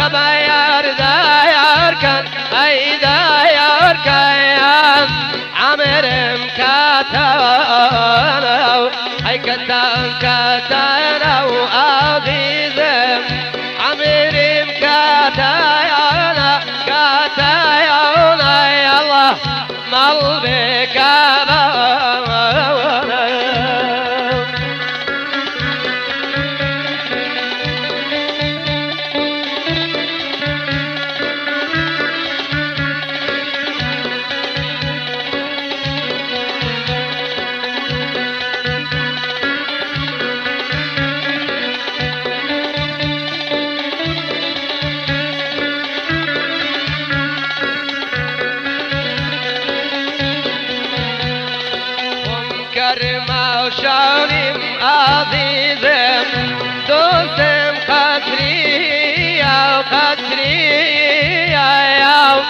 خبايار دايار كان أي دايار كان. عمر مكاتانا أي كتان كتانا وعزيزم عمر مكاتانا كاتانا يا الله مالبكاتانا ومكرمة وشالم عزيزم دوسم قدرية وقدرية يا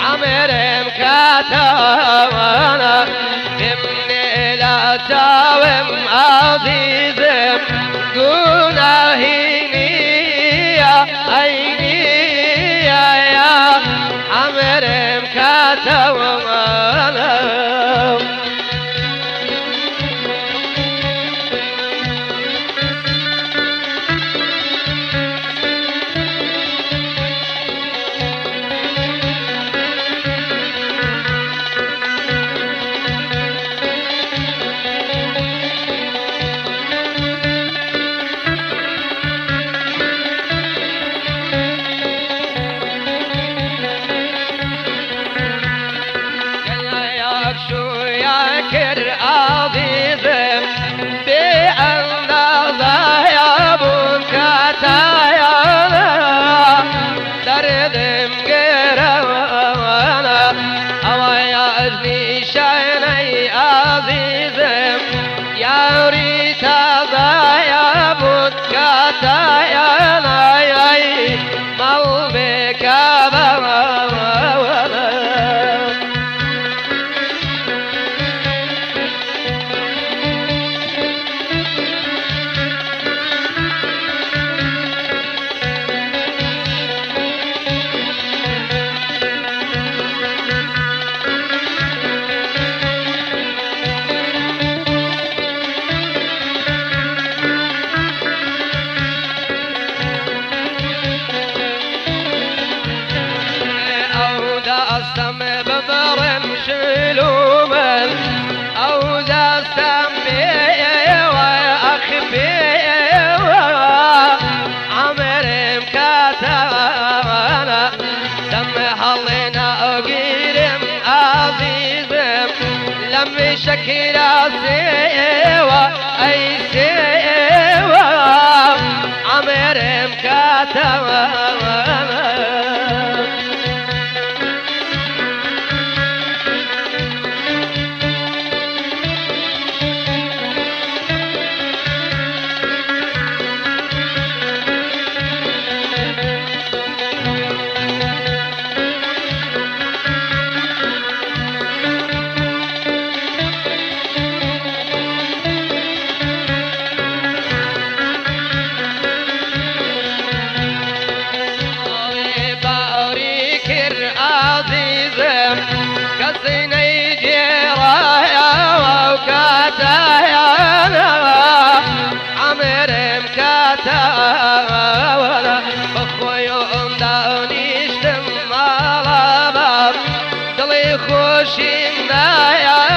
عمرم كاتوانا بمني لا تاوم عزيزم قناهينية ಬೇಕು रास्ता خوشي دايا